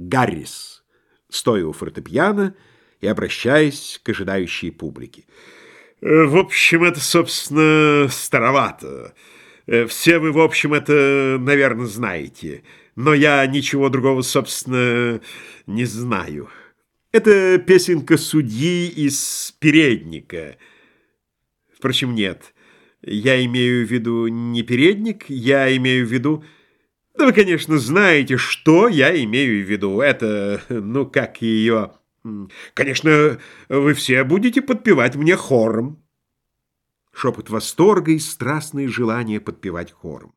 Гаррис, стоя у фортепиано и обращаясь к ожидающей публике. Э, в общем, это, собственно, старовато. Э, все вы, в общем, это, наверное, знаете. Но я ничего другого, собственно, не знаю. Это песенка судьи из передника. Впрочем, нет. Я имею в виду не передник, я имею в виду... Да вы, конечно, знаете, что я имею в виду. Это, ну, как ее... Конечно, вы все будете подпевать мне хором. Шепот восторга и страстное желание подпевать хором.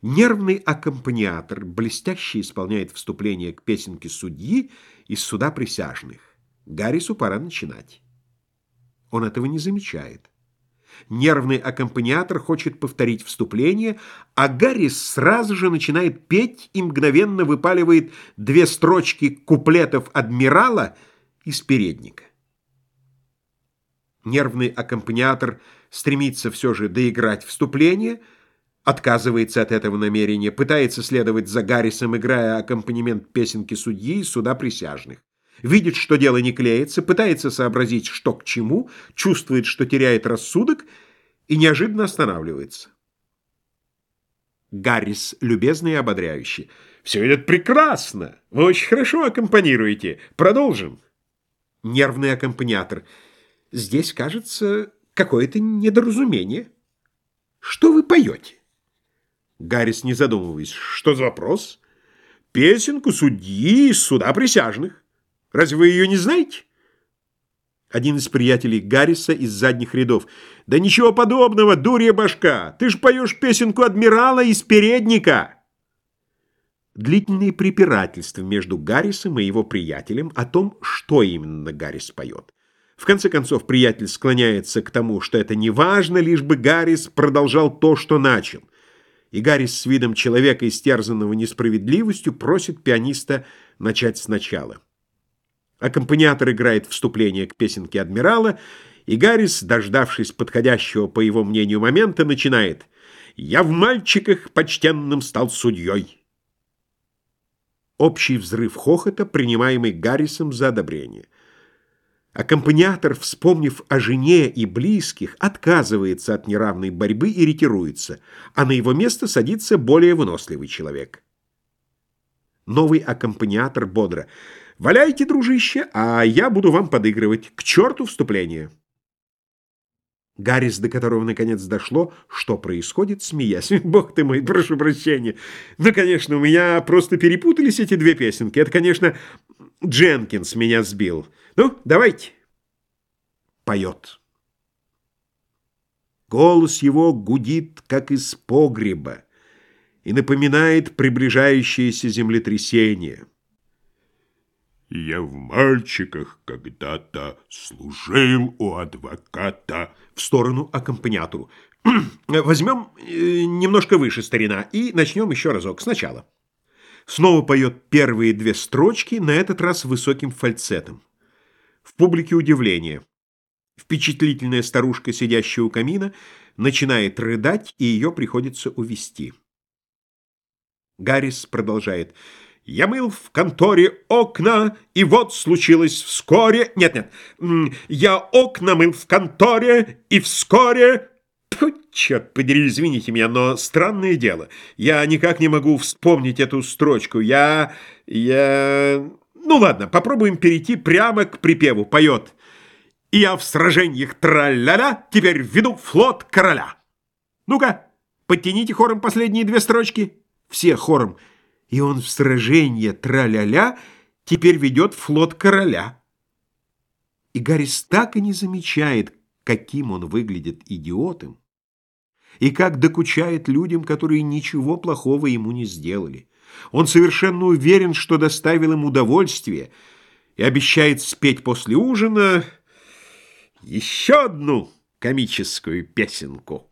Нервный аккомпаниатор блестяще исполняет вступление к песенке судьи из суда присяжных. Гаррису пора начинать. Он этого не замечает. Нервный аккомпаниатор хочет повторить вступление, а Гаррис сразу же начинает петь и мгновенно выпаливает две строчки куплетов «Адмирала» из передника. Нервный аккомпаниатор стремится все же доиграть вступление, отказывается от этого намерения, пытается следовать за Гаррисом, играя аккомпанемент песенки судьи и суда присяжных видит, что дело не клеится, пытается сообразить, что к чему, чувствует, что теряет рассудок и неожиданно останавливается. Гаррис, любезный и ободряющий. «Все идет прекрасно! Вы очень хорошо аккомпанируете. Продолжим!» Нервный аккомпаниатор. «Здесь, кажется, какое-то недоразумение. Что вы поете?» Гаррис, не задумываясь. «Что за вопрос?» «Песенку судьи из суда присяжных». Разве вы ее не знаете?» Один из приятелей Гарриса из задних рядов. «Да ничего подобного, дурья башка! Ты ж поешь песенку адмирала из передника!» Длительные препирательства между Гаррисом и его приятелем о том, что именно Гаррис поет. В конце концов, приятель склоняется к тому, что это не важно, лишь бы Гаррис продолжал то, что начал. И Гаррис с видом человека, истерзанного несправедливостью, просит пианиста начать сначала. Аккомпаниатор играет вступление к песенке адмирала, и Гаррис, дождавшись подходящего, по его мнению, момента, начинает «Я в мальчиках почтенным стал судьей». Общий взрыв хохота, принимаемый Гаррисом за одобрение. Аккомпаниатор, вспомнив о жене и близких, отказывается от неравной борьбы и ретируется, а на его место садится более выносливый человек. Новый аккомпаниатор бодро – Валяйте, дружище, а я буду вам подыгрывать. К черту вступление. Гаррис, до которого наконец дошло, что происходит, смеясь. «Бог ты мой, прошу прощения. Ну, конечно, у меня просто перепутались эти две песенки. Это, конечно, Дженкинс меня сбил. Ну, давайте». Поет. Голос его гудит, как из погреба, и напоминает приближающееся землетрясение. Я в мальчиках когда-то служил у адвоката. В сторону аккомпаниатору. Возьмем э, немножко выше, старина, и начнем еще разок сначала. Снова поет первые две строчки, на этот раз высоким фальцетом. В публике удивление. Впечатлительная старушка, сидящая у камина, начинает рыдать, и ее приходится увести. Гаррис продолжает. Я мыл в конторе окна, и вот случилось вскоре... Нет-нет, я окна мыл в конторе, и вскоре... Тьфу, черт подери, извините меня, но странное дело. Я никак не могу вспомнить эту строчку. Я... я... Ну ладно, попробуем перейти прямо к припеву. Поет. И я в сражениях тра-ля-ля теперь веду флот короля. Ну-ка, подтяните хором последние две строчки. Все хором и он в сражение тра-ля-ля теперь ведет флот короля. И Гаррис так и не замечает, каким он выглядит идиотом, и как докучает людям, которые ничего плохого ему не сделали. Он совершенно уверен, что доставил им удовольствие, и обещает спеть после ужина еще одну комическую песенку.